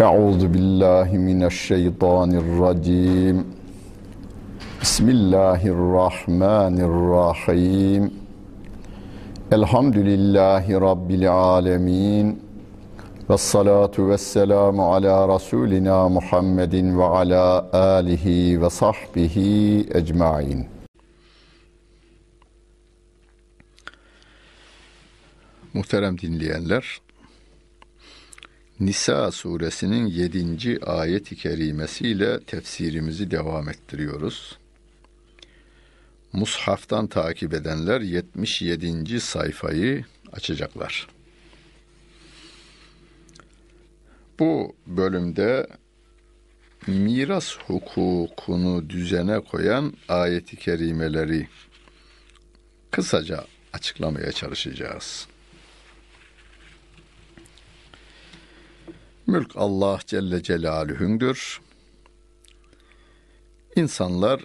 Euzu billahi mineşşeytanirracim. Bismillahirrahmanirrahim. Elhamdülillahi rabbil alamin. Ve salatu ve selamu ala Resulina Muhammedin ve ala alihi ve sahbihi ecmain. Muhterem dinleyenler, Nisa suresinin 7. ayet-i kerimesiyle tefsirimizi devam ettiriyoruz. Mushaftan takip edenler 77. sayfayı açacaklar. Bu bölümde miras hukukunu düzene koyan ayeti kerimeleri kısaca açıklamaya çalışacağız. Mülk Allah Celle Celaluhu'ndur. İnsanlar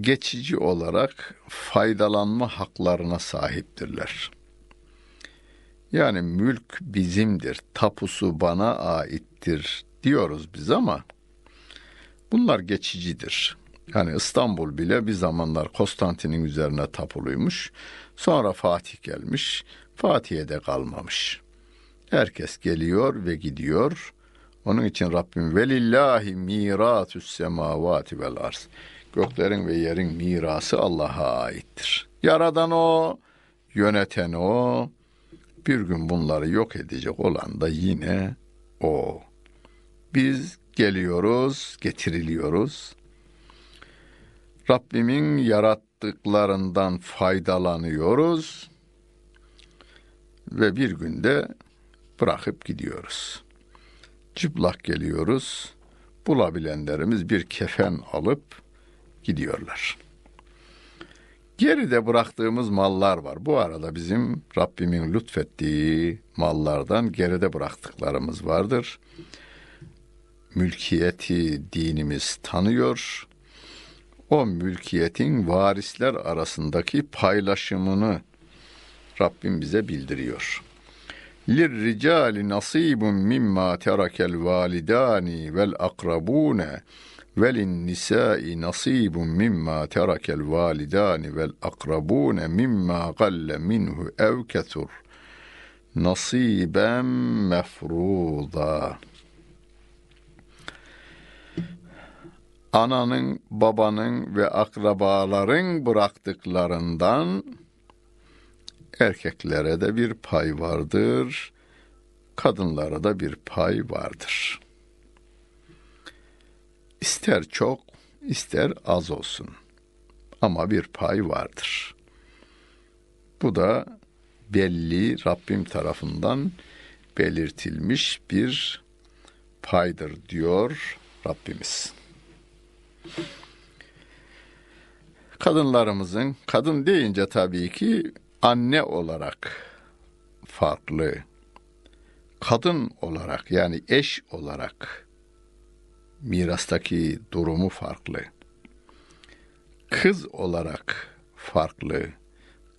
geçici olarak faydalanma haklarına sahiptirler. Yani mülk bizimdir, tapusu bana aittir diyoruz biz ama bunlar geçicidir. Yani İstanbul bile bir zamanlar Konstantin'in üzerine tapuluymuş. Sonra Fatih gelmiş. Fatih'e de kalmamış. Herkes geliyor ve gidiyor. Onun için Rabbim velillahi miratü's semavati vel arz. Göklerin ve yerin mirası Allah'a aittir. Yaradan o, yöneten o. Bir gün bunları yok edecek olan da yine o. Biz geliyoruz, getiriliyoruz. Rabbimin yarattıklarından faydalanıyoruz ve bir günde bırakıp gidiyoruz çıplak geliyoruz. Bulabilenlerimiz bir kefen alıp gidiyorlar. Geride bıraktığımız mallar var. Bu arada bizim Rabbimin lütfettiği mallardan geride bıraktıklarımız vardır. Mülkiyeti dinimiz tanıyor. O mülkiyetin varisler arasındaki paylaşımını Rabbim bize bildiriyor. لِلرِّجَالِ نَصِيبٌ مِمَّا تَرَكَ الْوَالِدَانِ وَالْأَقْرَبُونَ وَلِلنِّسَاءِ نَصِيبٌ مِمَّا تَرَكَ الْوَالِدَانِ وَالْأَقْرَبُونَ مِمَّا قَلَّ مِنْهُ اَوْ كَثُرْ نَصِيبًا مَفْرُوضًا Ananın, babanın ve akrabaların bıraktıklarından erkeklere de bir pay vardır, kadınlara da bir pay vardır. İster çok, ister az olsun ama bir pay vardır. Bu da belli Rabbim tarafından belirtilmiş bir paydır diyor Rabbimiz. Kadınlarımızın, kadın deyince tabii ki anne olarak farklı, kadın olarak yani eş olarak mirastaki durumu farklı. Kız olarak farklı,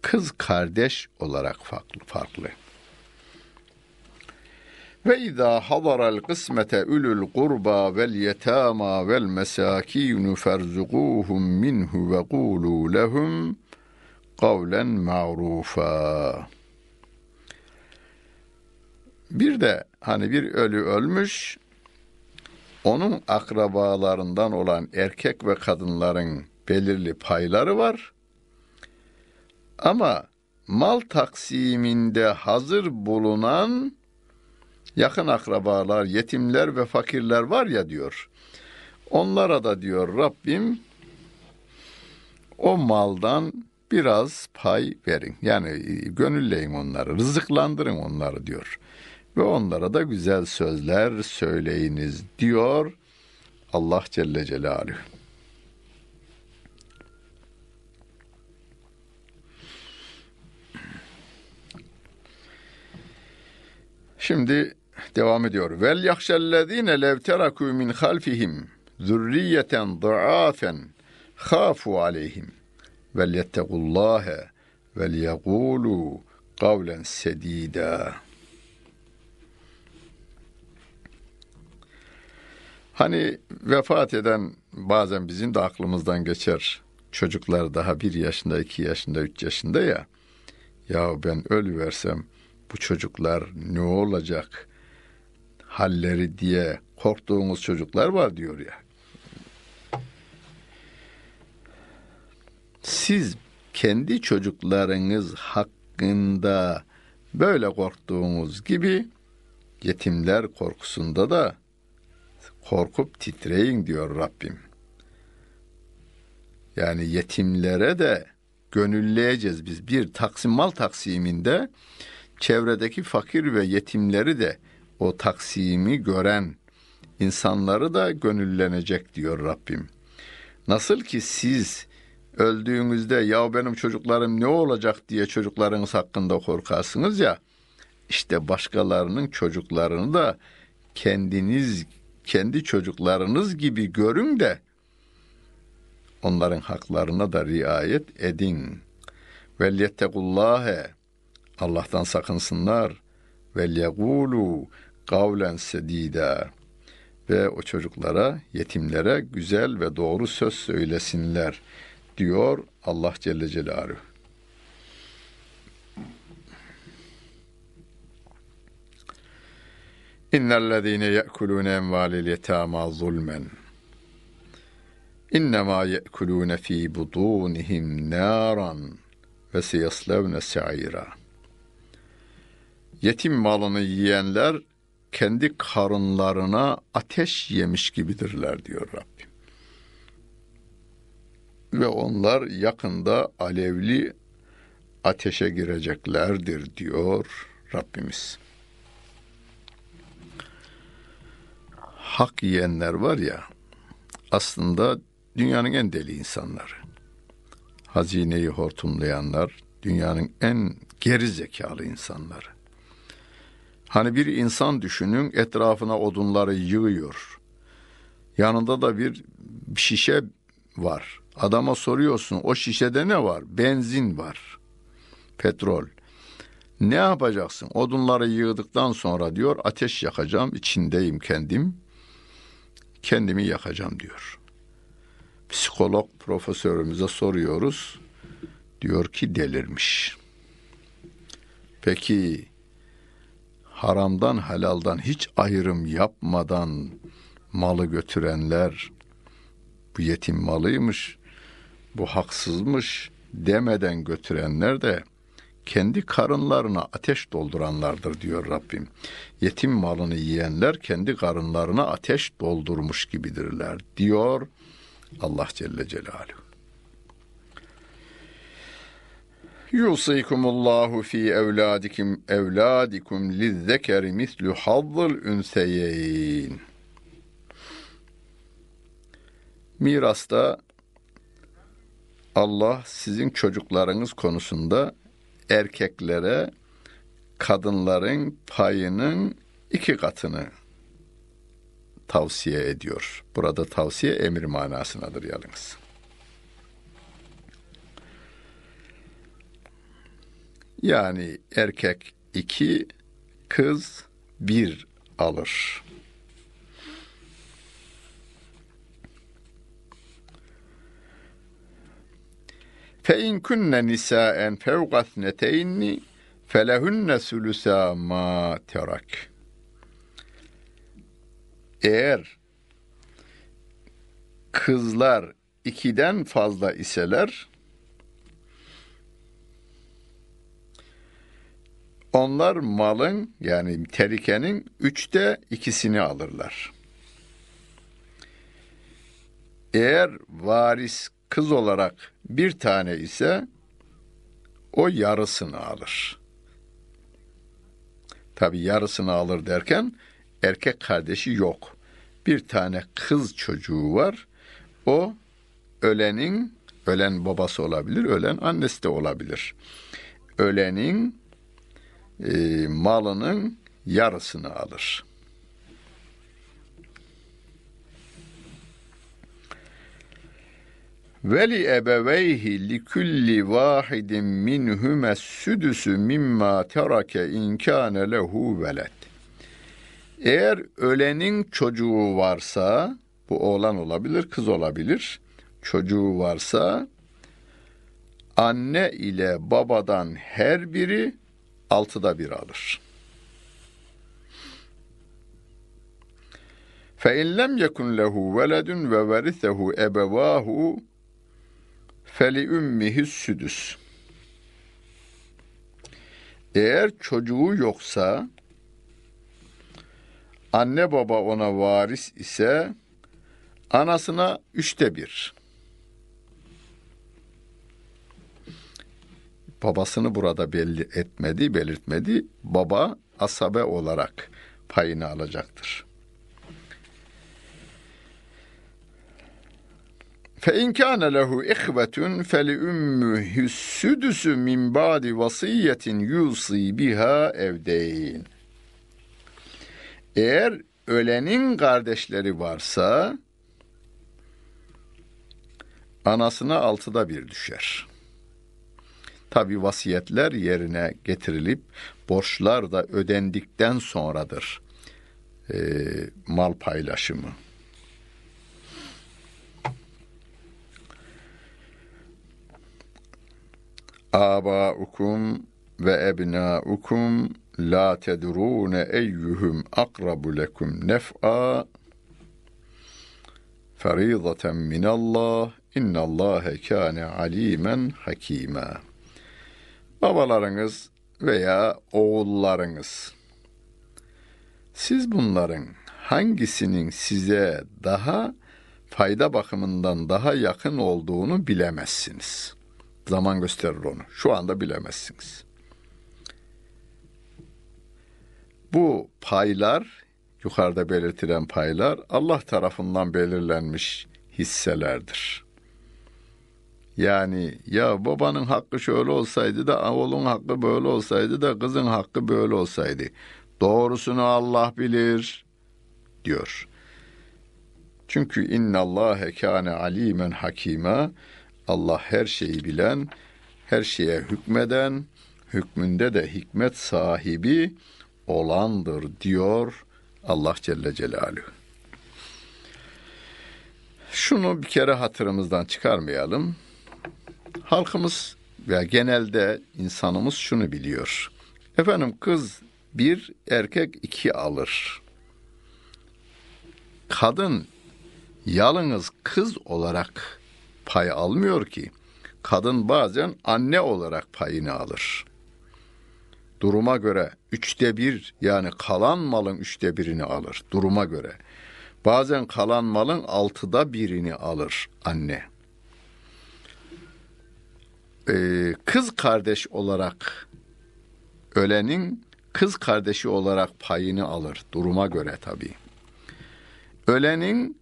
kız kardeş olarak farklı. farklı. Ve izâ hadaral kısmete ulul kurba vel yetâmâ vel mesâkînu ferzugûhum minhu ve kûlû lehum kavlen ma'rufa. Bir de hani bir ölü ölmüş, onun akrabalarından olan erkek ve kadınların belirli payları var. Ama mal taksiminde hazır bulunan yakın akrabalar, yetimler ve fakirler var ya diyor. Onlara da diyor Rabbim o maldan biraz pay verin. Yani e, gönülleyin onları, rızıklandırın onları diyor. Ve onlara da güzel sözler söyleyiniz diyor Allah Celle Celaluhu. Şimdi devam ediyor. Vel yahşellezine lev teraku min halfihim zürriyeten da'afen khafu aleyhim vel yettegullâhe vel yegûlû kavlen sedîdâ. Hani vefat eden bazen bizim de aklımızdan geçer. Çocuklar daha bir yaşında, iki yaşında, üç yaşında ya. Ya ben ölü versem bu çocuklar ne olacak halleri diye korktuğumuz çocuklar var diyor ya. Siz kendi çocuklarınız hakkında böyle korktuğunuz gibi yetimler korkusunda da korkup titreyin diyor Rabbim. Yani yetimlere de gönülleyeceğiz biz. Bir taksim mal taksiminde çevredeki fakir ve yetimleri de o taksimi gören insanları da gönüllenecek diyor Rabbim. Nasıl ki siz öldüğünüzde ya benim çocuklarım ne olacak diye çocuklarınız hakkında korkarsınız ya işte başkalarının çocuklarını da kendiniz kendi çocuklarınız gibi görün de onların haklarına da riayet edin. Vel yettegullâhe Allah'tan sakınsınlar. Vel yegulu kavlen sedîdâ ve o çocuklara, yetimlere güzel ve doğru söz söylesinler diyor Allah Celle Celaluhu. İnnellezîne ye'kulûne envâlil yetâmâ zulmen. İnnemâ ye'kulûne fî budûnihim nâran ve seyaslevne se'îrâ. Yetim malını yiyenler kendi karınlarına ateş yemiş gibidirler diyor Rabbim. Ve onlar yakında alevli ateşe gireceklerdir diyor Rabbimiz. Hak yiyenler var ya aslında dünyanın en deli insanları. Hazineyi hortumlayanlar dünyanın en geri zekalı insanları. Hani bir insan düşünün etrafına odunları yığıyor. Yanında da bir şişe var. Adama soruyorsun o şişede ne var? Benzin var. Petrol. Ne yapacaksın? Odunları yığdıktan sonra diyor ateş yakacağım içindeyim kendim. Kendimi yakacağım diyor. Psikolog profesörümüze soruyoruz. Diyor ki delirmiş. Peki haramdan helaldan hiç ayrım yapmadan malı götürenler bu yetim malıymış, bu haksızmış demeden götürenler de kendi karınlarına ateş dolduranlardır diyor Rabbim. Yetim malını yiyenler kendi karınlarına ateş doldurmuş gibidirler diyor Allah Celle Celaluhu. Yusikumullahu fi evladikum evladikum lizzekeri mislu hazzıl ünseyeyn. Mirasta Allah sizin çocuklarınız konusunda erkeklere kadınların payının iki katını tavsiye ediyor. Burada tavsiye emir manasınadır yalnız. Yani erkek iki, kız bir alır. Fe in kunne nisaen fevqatneteyni felehunne sulusa ma terak. Eğer kızlar ikiden fazla iseler Onlar malın yani terikenin üçte ikisini alırlar. Eğer varis kız olarak bir tane ise o yarısını alır. Tabi yarısını alır derken erkek kardeşi yok. Bir tane kız çocuğu var. O ölenin, ölen babası olabilir, ölen annesi de olabilir. Ölenin e, malının yarısını alır. Veli ebeveyhi li kulli vahidin minhume südüsü mimma terake in kâne lehu veled. Eğer ölenin çocuğu varsa, bu oğlan olabilir, kız olabilir. Çocuğu varsa anne ile babadan her biri altıda bir alır. فَاِنْ لَمْ يَكُنْ لَهُ وَلَدٌ وَوَرِثَهُ اَبَوَاهُ Feli ümmihi südüs. Eğer çocuğu yoksa anne baba ona varis ise anasına üçte bir. Babasını burada belli etmedi, belirtmedi. Baba asabe olarak payını alacaktır. Fe in kana lehu ihvetun feli ümmühü südüsü min ba'di vasiyetin yusi biha evdeyn. Eğer ölenin kardeşleri varsa anasına altıda bir düşer. Tabi vasiyetler yerine getirilip borçlar da ödendikten sonradır e, mal paylaşımı. Abaukum ve ebnaukum la tedrune eyyuhum akrabu lekum nef'a ferizaten minallah innallâhe kâne alîmen hakîmâ. Babalarınız veya oğullarınız siz bunların hangisinin size daha fayda bakımından daha yakın olduğunu bilemezsiniz.'' Zaman gösterir onu. Şu anda bilemezsiniz. Bu paylar, yukarıda belirtilen paylar Allah tarafından belirlenmiş hisselerdir. Yani ya babanın hakkı şöyle olsaydı da oğlun hakkı böyle olsaydı da kızın hakkı böyle olsaydı. Doğrusunu Allah bilir diyor. Çünkü innallâhe kâne alîmen hakîmâ Allah her şeyi bilen, her şeye hükmeden, hükmünde de hikmet sahibi olandır diyor Allah Celle Celaluhu. Şunu bir kere hatırımızdan çıkarmayalım. Halkımız veya genelde insanımız şunu biliyor. Efendim kız bir, erkek iki alır. Kadın yalnız kız olarak pay almıyor ki. Kadın bazen anne olarak payını alır. Duruma göre üçte bir yani kalan malın üçte birini alır duruma göre. Bazen kalan malın altıda birini alır anne. Ee, kız kardeş olarak ölenin kız kardeşi olarak payını alır duruma göre tabii. Ölenin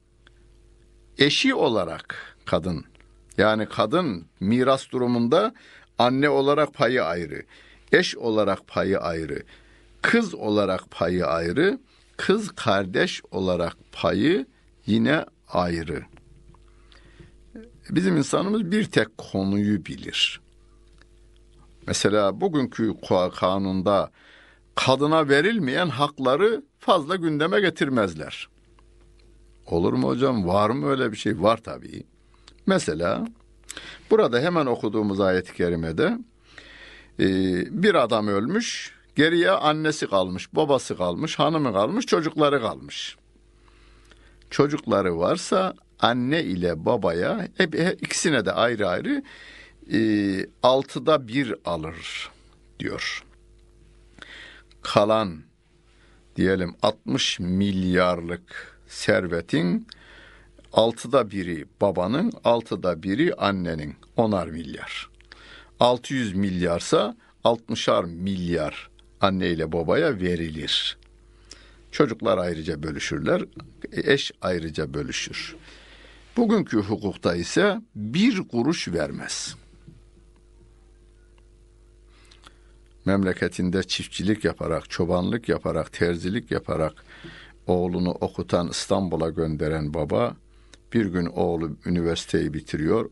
eşi olarak kadın yani kadın miras durumunda anne olarak payı ayrı, eş olarak payı ayrı, kız olarak payı ayrı, kız kardeş olarak payı yine ayrı. Bizim insanımız bir tek konuyu bilir. Mesela bugünkü kanunda kadına verilmeyen hakları fazla gündeme getirmezler. Olur mu hocam? Var mı öyle bir şey? Var tabii. Mesela burada hemen okuduğumuz ayet-i kerimede e, bir adam ölmüş, geriye annesi kalmış, babası kalmış, hanımı kalmış, çocukları kalmış. Çocukları varsa anne ile babaya hep, ikisine de ayrı ayrı e, altıda bir alır diyor. Kalan diyelim 60 milyarlık servetin altıda biri babanın, altıda biri annenin. Onar milyar. 600 milyarsa 60'ar milyar anne ile babaya verilir. Çocuklar ayrıca bölüşürler, eş ayrıca bölüşür. Bugünkü hukukta ise bir kuruş vermez. Memleketinde çiftçilik yaparak, çobanlık yaparak, terzilik yaparak oğlunu okutan İstanbul'a gönderen baba bir gün oğlu üniversiteyi bitiriyor.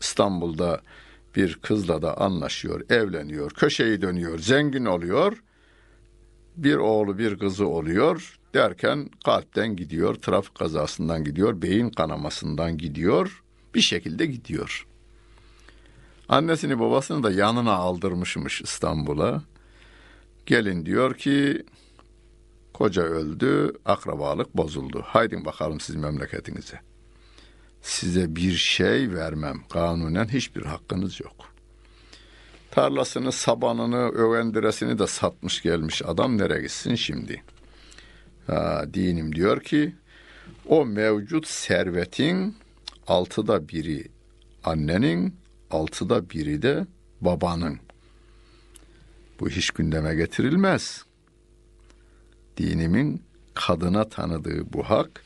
İstanbul'da bir kızla da anlaşıyor, evleniyor, köşeyi dönüyor, zengin oluyor. Bir oğlu bir kızı oluyor. derken kalpten gidiyor, trafik kazasından gidiyor, beyin kanamasından gidiyor, bir şekilde gidiyor. Annesini babasını da yanına aldırmışmış İstanbul'a. Gelin diyor ki koca öldü, akrabalık bozuldu. Haydin bakalım siz memleketinize. Size bir şey vermem. Kanunen hiçbir hakkınız yok. Tarlasını, sabanını, övendiresini de satmış gelmiş adam nereye gitsin şimdi? Ha, dinim diyor ki o mevcut servetin altıda biri annenin, altıda biri de babanın. Bu hiç gündeme getirilmez. Dinimin kadına tanıdığı bu hak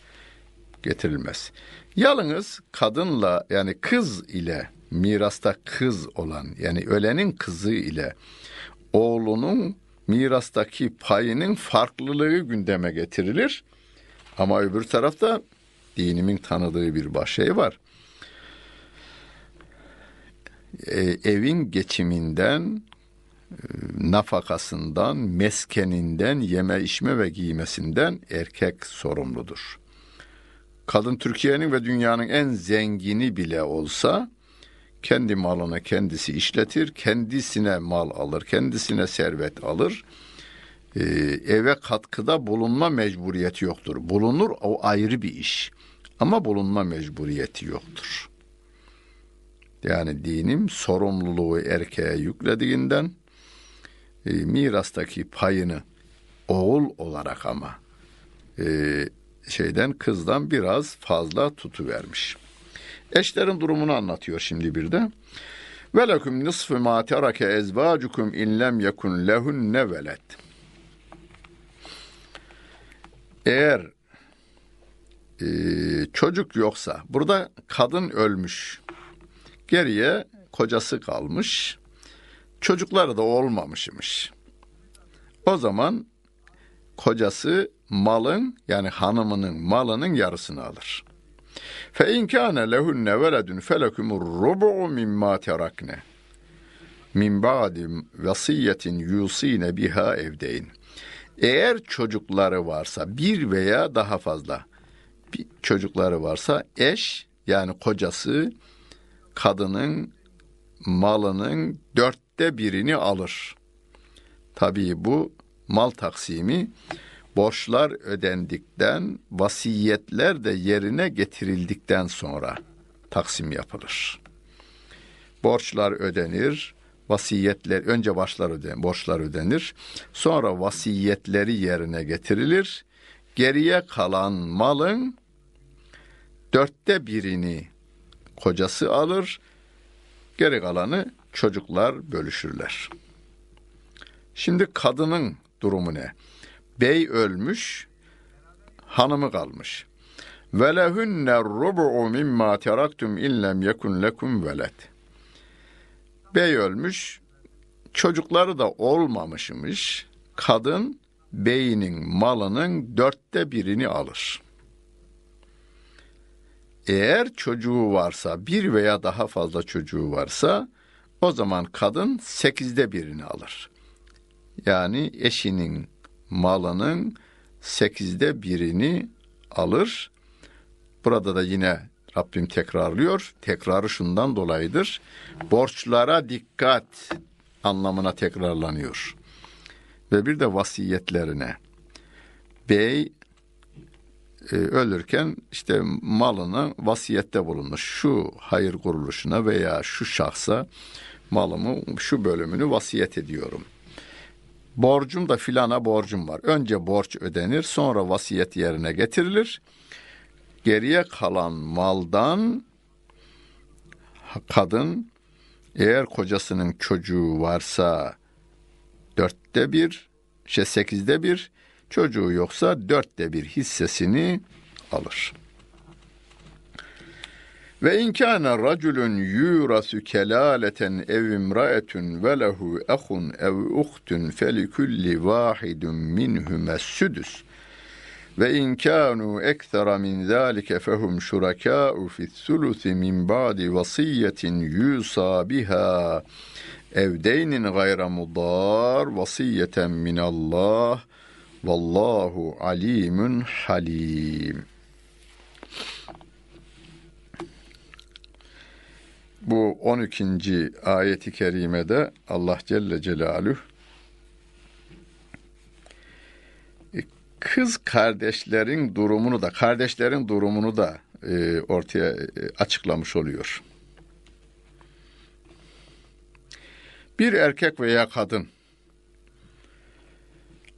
getirilmez. Yalnız kadınla yani kız ile mirasta kız olan yani ölenin kızı ile oğlunun mirastaki payının farklılığı gündeme getirilir. Ama öbür tarafta dinimin tanıdığı bir şey var. E, evin geçiminden, e, nafakasından, meskeninden, yeme içme ve giymesinden erkek sorumludur. Kadın Türkiye'nin ve dünyanın en zengini bile olsa kendi malını kendisi işletir, kendisine mal alır, kendisine servet alır. Ee, eve katkıda bulunma mecburiyeti yoktur. Bulunur o ayrı bir iş. Ama bulunma mecburiyeti yoktur. Yani dinim sorumluluğu erkeğe yüklediğinden e, mirastaki payını oğul olarak ama e, şeyden kızdan biraz fazla tutu vermiş. Eşlerin durumunu anlatıyor şimdi bir de. Ve lekum nisfu ma terake ezvacukum in lem yekun lehunne veled. Eğer e, çocuk yoksa, burada kadın ölmüş, geriye kocası kalmış, çocukları da olmamışmış. O zaman kocası malın yani hanımının malının yarısını alır. Fe in kana lehunne veledun felekumur rubu'u mimma terakne. Min ba'di vasiyetin yusine biha evdeyn. Eğer çocukları varsa bir veya daha fazla bir çocukları varsa eş yani kocası kadının malının dörtte birini alır. Tabii bu mal taksimi borçlar ödendikten, vasiyetler de yerine getirildikten sonra taksim yapılır. Borçlar ödenir, vasiyetler önce başlar öden, borçlar ödenir. Sonra vasiyetleri yerine getirilir. Geriye kalan malın dörtte birini kocası alır. Geri kalanı çocuklar bölüşürler. Şimdi kadının durumu ne? Bey ölmüş, hanımı kalmış. Ve lehunne rubu'u mimma teraktum illem yekun lekum veled. Bey ölmüş, çocukları da olmamışmış. Kadın beyinin malının dörtte birini alır. Eğer çocuğu varsa, bir veya daha fazla çocuğu varsa, o zaman kadın sekizde birini alır. Yani eşinin malının sekizde birini alır. Burada da yine Rabbim tekrarlıyor. Tekrarı şundan dolayıdır. Borçlara dikkat anlamına tekrarlanıyor. Ve bir de vasiyetlerine. Bey e, ölürken işte malını vasiyette bulunmuş. Şu hayır kuruluşuna veya şu şahsa malımı şu bölümünü vasiyet ediyorum borcum da filana borcum var. Önce borç ödenir, sonra vasiyet yerine getirilir. Geriye kalan maldan kadın eğer kocasının çocuğu varsa dörtte bir, şey sekizde bir, çocuğu yoksa dörtte bir hissesini alır. Ve in kana raculun yurasu kelaleten ev imraetun ve lehu ehun ev uhtun felikulli vahidun minhuma sudus. Ve in kanu ekthara min zalike fehum şurakâ'u fi's-sulusi min ba'di vasiyetin yusa biha evdeynin gayra mudar vasiyeten min Allah Vallahu alimun halim. Bu 12. ayeti kerimede Allah Celle Celaluhu kız kardeşlerin durumunu da kardeşlerin durumunu da e, ortaya e, açıklamış oluyor. Bir erkek veya kadın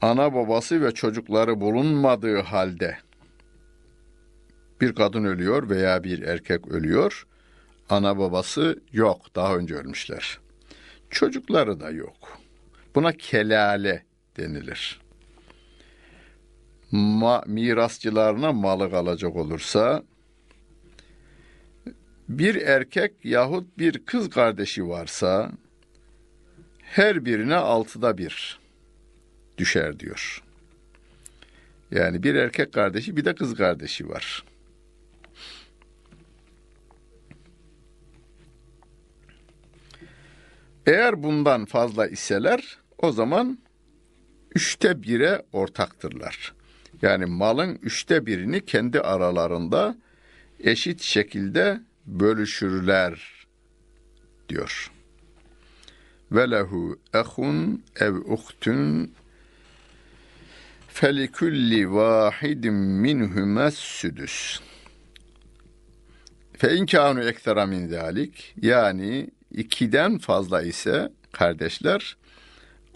ana babası ve çocukları bulunmadığı halde bir kadın ölüyor veya bir erkek ölüyor. Ana babası yok, daha önce ölmüşler. Çocukları da yok. Buna kelale denilir. Ma, mirasçılarına malı kalacak olursa bir erkek yahut bir kız kardeşi varsa her birine altıda bir düşer diyor. Yani bir erkek kardeşi bir de kız kardeşi var. Eğer bundan fazla iseler o zaman üçte bire ortaktırlar. Yani malın üçte birini kendi aralarında eşit şekilde bölüşürler diyor. Ve lehu ehun ev uhtun felikulli vahidin minhumes südüs. Fe in kânu ekstra min zalik yani ikiden fazla ise kardeşler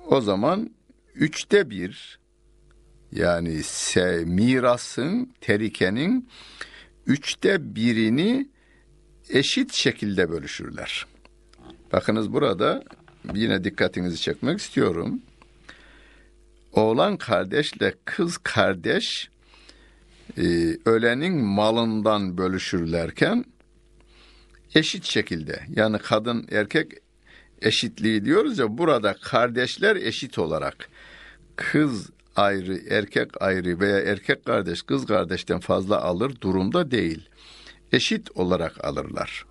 o zaman üçte bir yani se, mirasın, terikenin üçte birini eşit şekilde bölüşürler. Bakınız burada yine dikkatinizi çekmek istiyorum. Oğlan kardeşle kız kardeş e, ölenin malından bölüşürlerken eşit şekilde yani kadın erkek eşitliği diyoruz ya burada kardeşler eşit olarak kız ayrı erkek ayrı veya erkek kardeş kız kardeşten fazla alır durumda değil. Eşit olarak alırlar.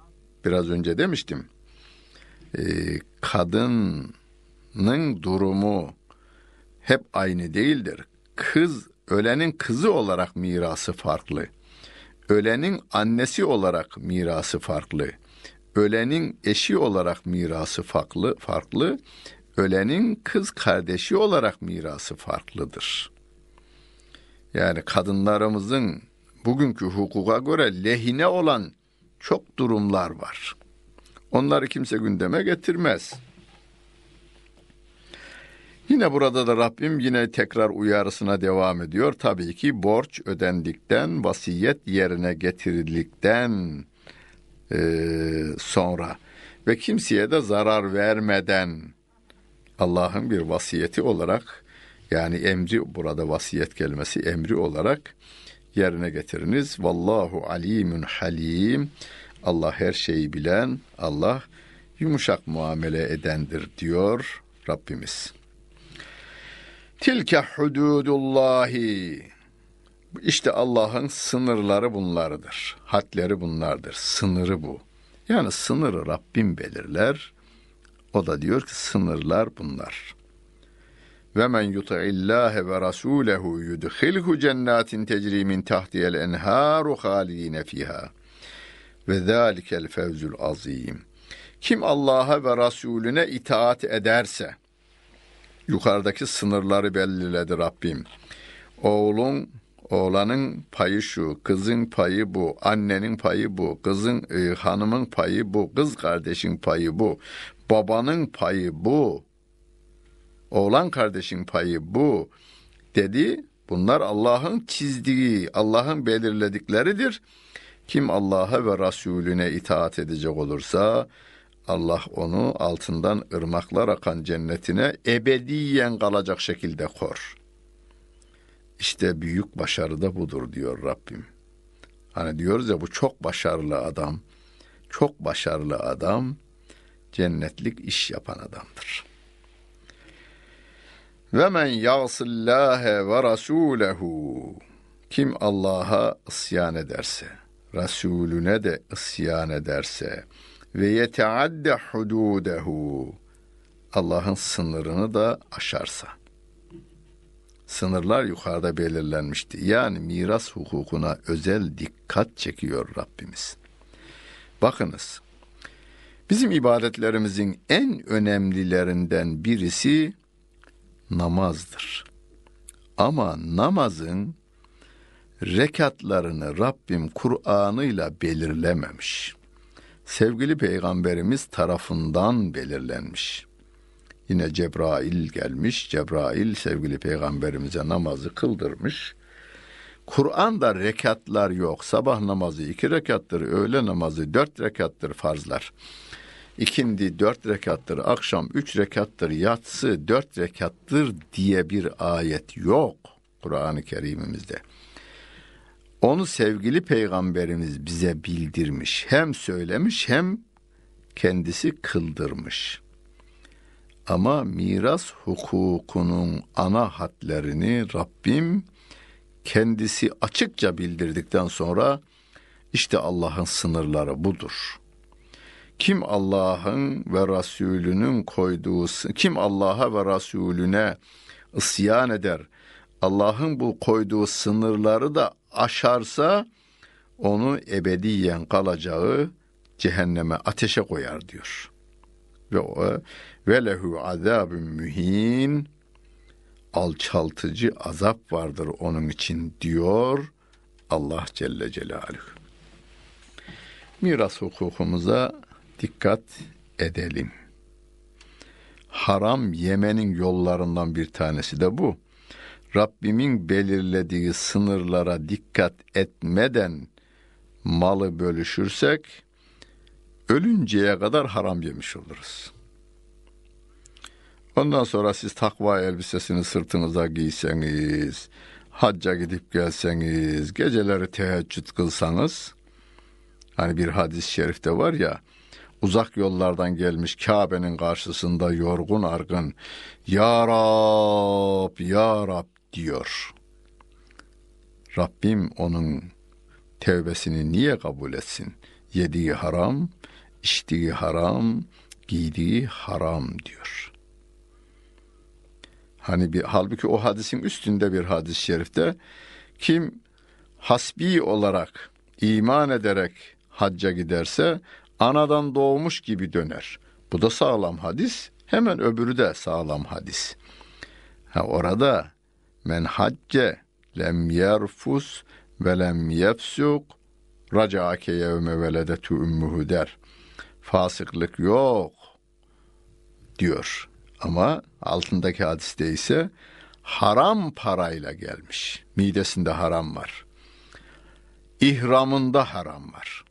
Biraz önce demiştim. Ee, kadının durumu hep aynı değildir. Kız ölenin kızı olarak mirası farklı. Ölenin annesi olarak mirası farklı. Ölenin eşi olarak mirası farklı, farklı. Ölenin kız kardeşi olarak mirası farklıdır. Yani kadınlarımızın bugünkü hukuka göre lehine olan çok durumlar var. Onları kimse gündeme getirmez. Yine burada da Rabbim yine tekrar uyarısına devam ediyor. Tabii ki borç ödendikten, vasiyet yerine getirildikten e, sonra ve kimseye de zarar vermeden Allah'ın bir vasiyeti olarak yani emri burada vasiyet kelimesi emri olarak yerine getiriniz. Vallahu alimun halim. Allah her şeyi bilen, Allah yumuşak muamele edendir diyor Rabbimiz. Tilke hududullahi. İşte Allah'ın sınırları bunlardır. Hadleri bunlardır. Sınırı bu. Yani sınırı Rabbim belirler. O da diyor ki sınırlar bunlar. Ve men yuti'illâhe ve rasûlehu yudkhilhu cennetin tecri min tahtiyel enhâru halidine fiha. Ve zâlikel fevzul azîm. Kim Allah'a ve Resulüne itaat ederse, yukarıdaki sınırları belirledi Rabbim. Oğlun, oğlanın payı şu, kızın payı bu, annenin payı bu, kızın e, hanımın payı bu, kız kardeşin payı bu, babanın payı bu, oğlan kardeşin payı bu dedi. Bunlar Allah'ın çizdiği, Allah'ın belirledikleridir. Kim Allah'a ve Resulüne itaat edecek olursa Allah onu altından ırmaklar akan cennetine ebediyen kalacak şekilde kor. İşte büyük başarı da budur diyor Rabbim. Hani diyoruz ya bu çok başarılı adam, çok başarılı adam cennetlik iş yapan adamdır. Ve men yasillâhe ve rasûlehu kim Allah'a isyan ederse, Resulüne de isyan ederse, ve yeteadde hududehu Allah'ın sınırını da aşarsa. sınırlar yukarıda belirlenmişti. Yani miras hukukuna özel dikkat çekiyor Rabbimiz. Bakınız, bizim ibadetlerimizin en önemlilerinden birisi namazdır. Ama namazın rekatlarını Rabbim Kur'an'ıyla belirlememiş. Sevgili peygamberimiz tarafından belirlenmiş. Yine Cebrail gelmiş. Cebrail sevgili peygamberimize namazı kıldırmış. Kur'an'da rekatlar yok. Sabah namazı iki rekattır, öğle namazı dört rekattır farzlar. İkindi dört rekattır, akşam üç rekattır, yatsı dört rekattır diye bir ayet yok Kur'an-ı Kerim'imizde. Onu sevgili peygamberimiz bize bildirmiş. Hem söylemiş hem kendisi kıldırmış. Ama miras hukukunun ana hatlerini Rabbim kendisi açıkça bildirdikten sonra işte Allah'ın sınırları budur. Kim Allah'ın ve Resulünün koyduğu, kim Allah'a ve Resulüne isyan eder, Allah'ın bu koyduğu sınırları da aşarsa onu ebediyen kalacağı cehenneme ateşe koyar diyor. Ve o ve lehu azabun mühin alçaltıcı azap vardır onun için diyor Allah Celle Celaluhu. Miras hukukumuza dikkat edelim. Haram yemenin yollarından bir tanesi de bu. Rabbimin belirlediği sınırlara dikkat etmeden malı bölüşürsek ölünceye kadar haram yemiş oluruz. Ondan sonra siz takva elbisesini sırtınıza giyseniz, hacca gidip gelseniz, geceleri teheccüd kılsanız, hani bir hadis-i şerifte var ya, uzak yollardan gelmiş Kabe'nin karşısında yorgun argın, Ya Rab, Ya Rab diyor. Rabbim onun tevbesini niye kabul etsin? Yediği haram, içtiği haram, giydiği haram diyor. Hani bir halbuki o hadisin üstünde bir hadis-i şerifte kim hasbi olarak iman ederek hacca giderse anadan doğmuş gibi döner. Bu da sağlam hadis. Hemen öbürü de sağlam hadis. Ha orada men hacce lem yerfus ve lem yefsuk racaake yevme veledetu ümmühü der. Fasıklık yok diyor. Ama altındaki hadiste ise haram parayla gelmiş. Midesinde haram var. İhramında haram var.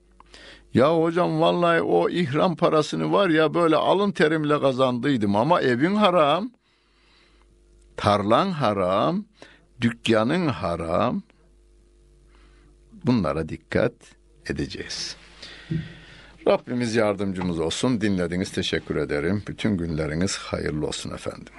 Ya hocam vallahi o ihram parasını var ya böyle alın terimle kazandıydım ama evin haram, tarlan haram, dükkanın haram. Bunlara dikkat edeceğiz. Rabbimiz yardımcımız olsun. Dinlediğiniz teşekkür ederim. Bütün günleriniz hayırlı olsun efendim.